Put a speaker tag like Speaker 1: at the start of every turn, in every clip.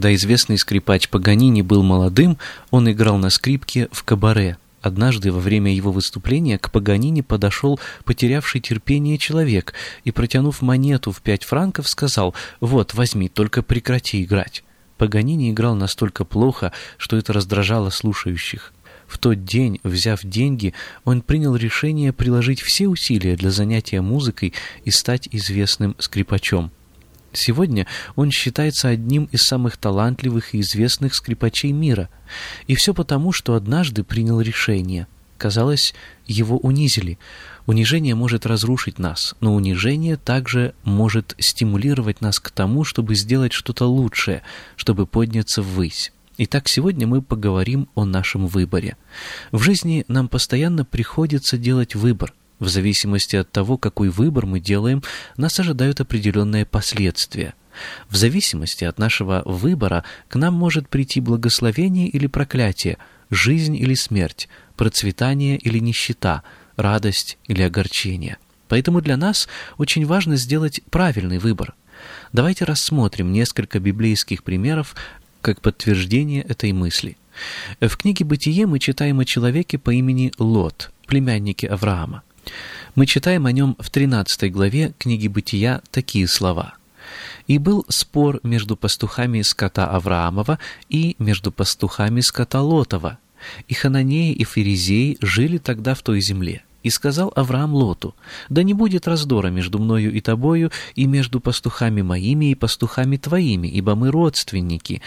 Speaker 1: Когда известный скрипач Паганини был молодым, он играл на скрипке в кабаре. Однажды во время его выступления к Паганини подошел потерявший терпение человек и, протянув монету в пять франков, сказал «Вот, возьми, только прекрати играть». Паганини играл настолько плохо, что это раздражало слушающих. В тот день, взяв деньги, он принял решение приложить все усилия для занятия музыкой и стать известным скрипачом. Сегодня он считается одним из самых талантливых и известных скрипачей мира. И все потому, что однажды принял решение. Казалось, его унизили. Унижение может разрушить нас, но унижение также может стимулировать нас к тому, чтобы сделать что-то лучшее, чтобы подняться ввысь. Итак, сегодня мы поговорим о нашем выборе. В жизни нам постоянно приходится делать выбор. В зависимости от того, какой выбор мы делаем, нас ожидают определенные последствия. В зависимости от нашего выбора к нам может прийти благословение или проклятие, жизнь или смерть, процветание или нищета, радость или огорчение. Поэтому для нас очень важно сделать правильный выбор. Давайте рассмотрим несколько библейских примеров как подтверждение этой мысли. В книге «Бытие» мы читаем о человеке по имени Лот, племяннике Авраама. Мы читаем о нем в 13 главе книги «Бытия» такие слова. «И был спор между пастухами скота Авраамова и между пастухами скота Лотова. И Хананеи и Ферезеи жили тогда в той земле. И сказал Авраам Лоту, «Да не будет раздора между мною и тобою, и между пастухами моими и пастухами твоими, ибо мы родственники.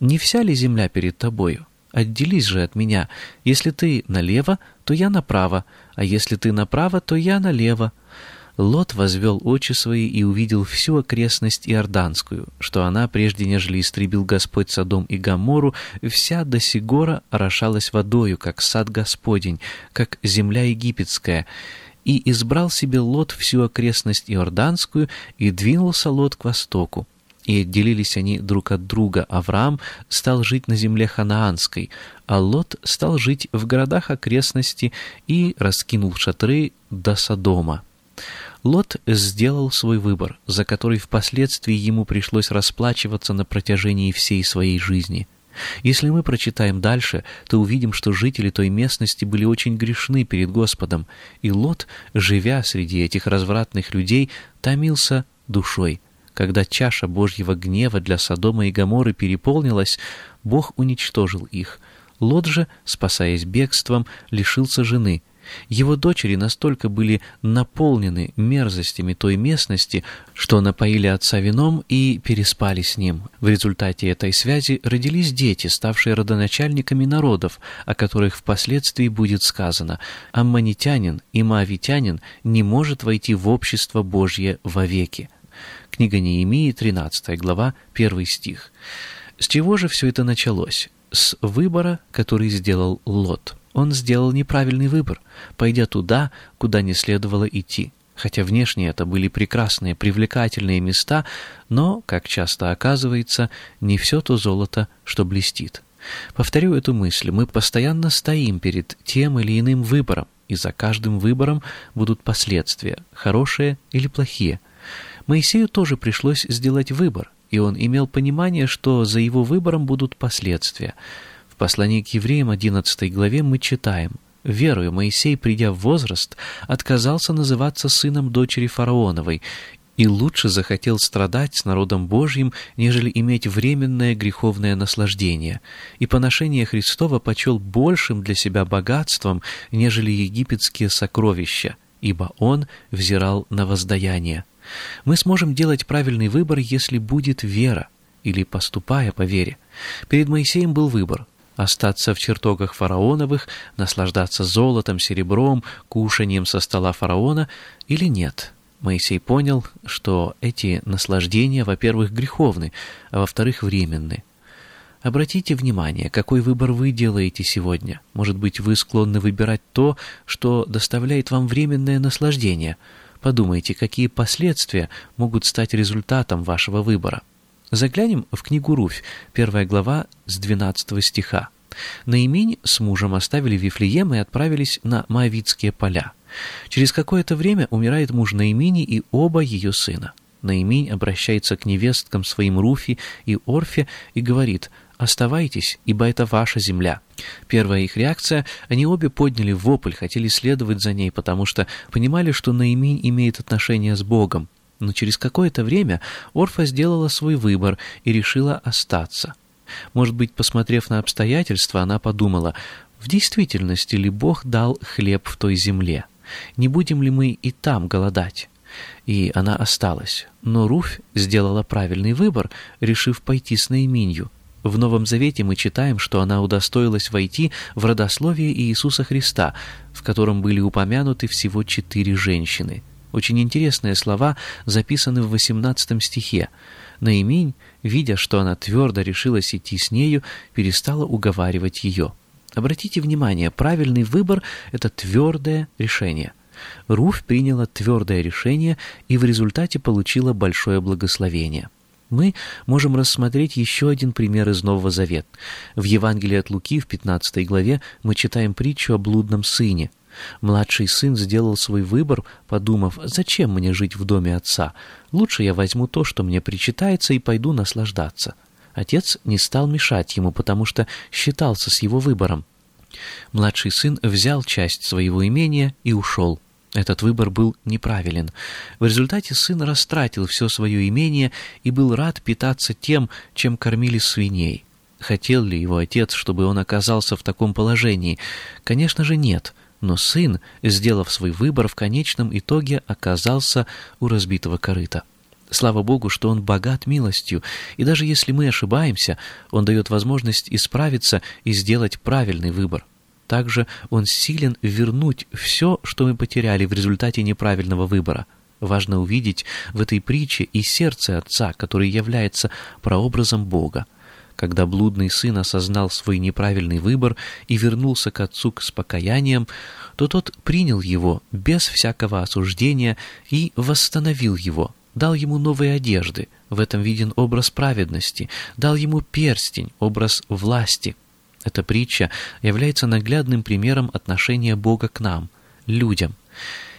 Speaker 1: Не вся ли земля перед тобою? Отделись же от меня. Если ты налево, то я направо, а если ты направо, то я налево». Лот возвел очи свои и увидел всю окрестность Иорданскую, что она, прежде нежели истребил Господь Содом и Гамору, вся до сигора орошалась водою, как сад Господень, как земля египетская. И избрал себе Лот всю окрестность Иорданскую, и двинулся Лот к востоку. И отделились они друг от друга. Авраам стал жить на земле ханаанской, а Лот стал жить в городах окрестности и раскинул шатры до Содома. Лот сделал свой выбор, за который впоследствии ему пришлось расплачиваться на протяжении всей своей жизни. Если мы прочитаем дальше, то увидим, что жители той местности были очень грешны перед Господом, и Лот, живя среди этих развратных людей, томился душой – когда чаша Божьего гнева для Содома и Гоморры переполнилась, Бог уничтожил их. Лот же, спасаясь бегством, лишился жены. Его дочери настолько были наполнены мерзостями той местности, что напоили отца вином и переспали с ним. В результате этой связи родились дети, ставшие родоначальниками народов, о которых впоследствии будет сказано «Аммонитянин и Моавитянин не может войти в общество Божье вовеки». Книга Неемии, 13 глава, 1 стих. С чего же все это началось? С выбора, который сделал Лот. Он сделал неправильный выбор, пойдя туда, куда не следовало идти. Хотя внешне это были прекрасные, привлекательные места, но, как часто оказывается, не все то золото, что блестит. Повторю эту мысль, мы постоянно стоим перед тем или иным выбором, и за каждым выбором будут последствия, хорошие или плохие. Моисею тоже пришлось сделать выбор, и он имел понимание, что за его выбором будут последствия. В послании к евреям 11 главе мы читаем «Верою Моисей, придя в возраст, отказался называться сыном дочери фараоновой и лучше захотел страдать с народом Божьим, нежели иметь временное греховное наслаждение, и поношение Христова почел большим для себя богатством, нежели египетские сокровища, ибо он взирал на воздаяние. Мы сможем делать правильный выбор, если будет вера, или поступая по вере. Перед Моисеем был выбор – остаться в чертогах фараоновых, наслаждаться золотом, серебром, кушанием со стола фараона или нет – Моисей понял, что эти наслаждения, во-первых, греховны, а во-вторых, временны. Обратите внимание, какой выбор вы делаете сегодня. Может быть, вы склонны выбирать то, что доставляет вам временное наслаждение. Подумайте, какие последствия могут стать результатом вашего выбора. Заглянем в книгу Руфь, первая глава с 12 стиха. Наимень с мужем оставили Вифлеем и отправились на Моавитские поля. Через какое-то время умирает муж Наимини и оба ее сына. Наиминь обращается к невесткам своим Руфи и Орфе и говорит «Оставайтесь, ибо это ваша земля». Первая их реакция – они обе подняли вопль, хотели следовать за ней, потому что понимали, что Наиминь имеет отношение с Богом. Но через какое-то время Орфа сделала свой выбор и решила остаться. Может быть, посмотрев на обстоятельства, она подумала, в действительности ли Бог дал хлеб в той земле? Не будем ли мы и там голодать? И она осталась. Но Руфь сделала правильный выбор, решив пойти с Наиминью. В Новом Завете мы читаем, что она удостоилась войти в родословие Иисуса Христа, в котором были упомянуты всего четыре женщины. Очень интересные слова записаны в 18 стихе. Наиминь, видя, что она твердо решилась идти с нею, перестала уговаривать ее. Обратите внимание, правильный выбор – это твердое решение. Руф приняла твердое решение и в результате получила большое благословение. Мы можем рассмотреть еще один пример из Нового Завета. В Евангелии от Луки в 15 главе мы читаем притчу о блудном сыне. Младший сын сделал свой выбор, подумав, зачем мне жить в доме отца? Лучше я возьму то, что мне причитается, и пойду наслаждаться. Отец не стал мешать ему, потому что считался с его выбором. Младший сын взял часть своего имения и ушел. Этот выбор был неправилен. В результате сын растратил все свое имение и был рад питаться тем, чем кормили свиней. Хотел ли его отец, чтобы он оказался в таком положении? Конечно же, нет. Но сын, сделав свой выбор, в конечном итоге оказался у разбитого корыта. Слава Богу, что Он богат милостью, и даже если мы ошибаемся, Он дает возможность исправиться и сделать правильный выбор. Также Он силен вернуть все, что мы потеряли в результате неправильного выбора. Важно увидеть в этой притче и сердце Отца, который является прообразом Бога. Когда блудный сын осознал свой неправильный выбор и вернулся к отцу с покаянием, то тот принял его без всякого осуждения и восстановил его – дал ему новые одежды, в этом виден образ праведности, дал ему перстень, образ власти. Эта притча является наглядным примером отношения Бога к нам, людям.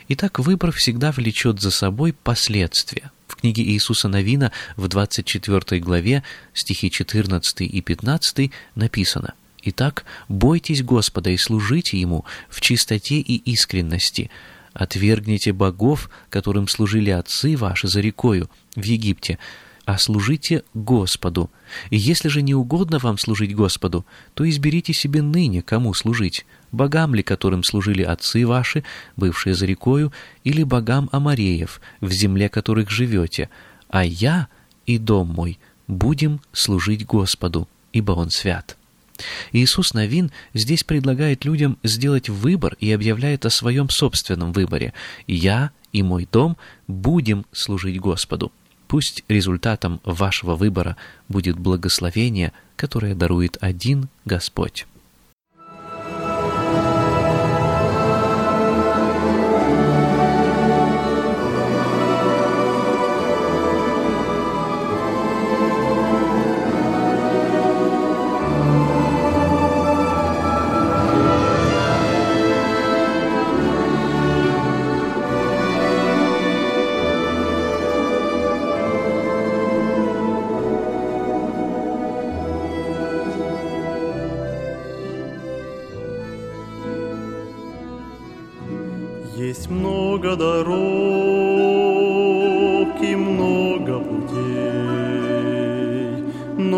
Speaker 1: Итак, выбор всегда влечет за собой последствия. В книге Иисуса Новина в 24 главе стихи 14 и 15 написано «Итак, бойтесь Господа и служите Ему в чистоте и искренности, Отвергните богов, которым служили отцы ваши за рекою в Египте, а служите Господу. И если же не угодно вам служить Господу, то изберите себе ныне, кому служить, богам ли, которым служили отцы ваши, бывшие за рекою, или богам Амареев, в земле которых живете, а я и дом мой будем служить Господу, ибо Он свят». Иисус Новин здесь предлагает людям сделать выбор и объявляет о своем собственном выборе. «Я и мой дом будем служить Господу». Пусть результатом вашего выбора будет благословение, которое дарует один Господь.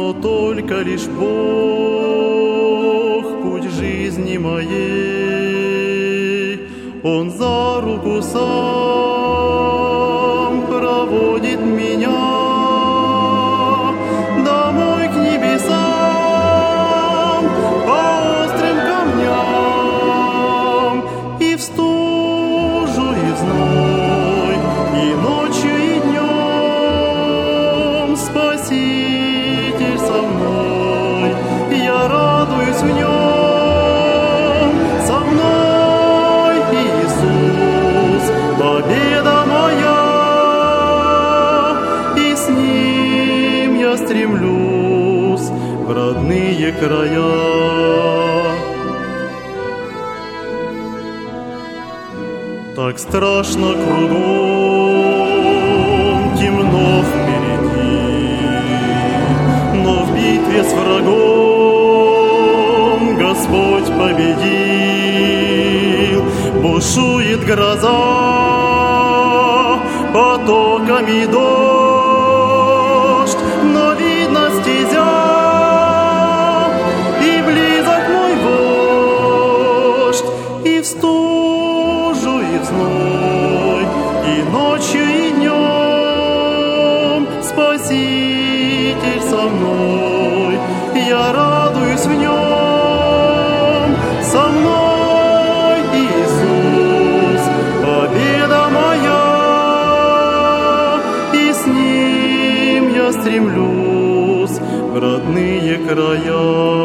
Speaker 2: Но только лишь Бог путь жизни моей, Он за руку сам проводит Так страшно кругом, темно впереди, но в битве с врагом Господь победил. Бушует гроза, потоками дождь, но видно стезя, и близок мой вождь, и в зной, и ночью, и днем Спаситель со мной, я радуюсь в нем, со мной Иисус, победа моя, и с ним я стремлюсь в родные края.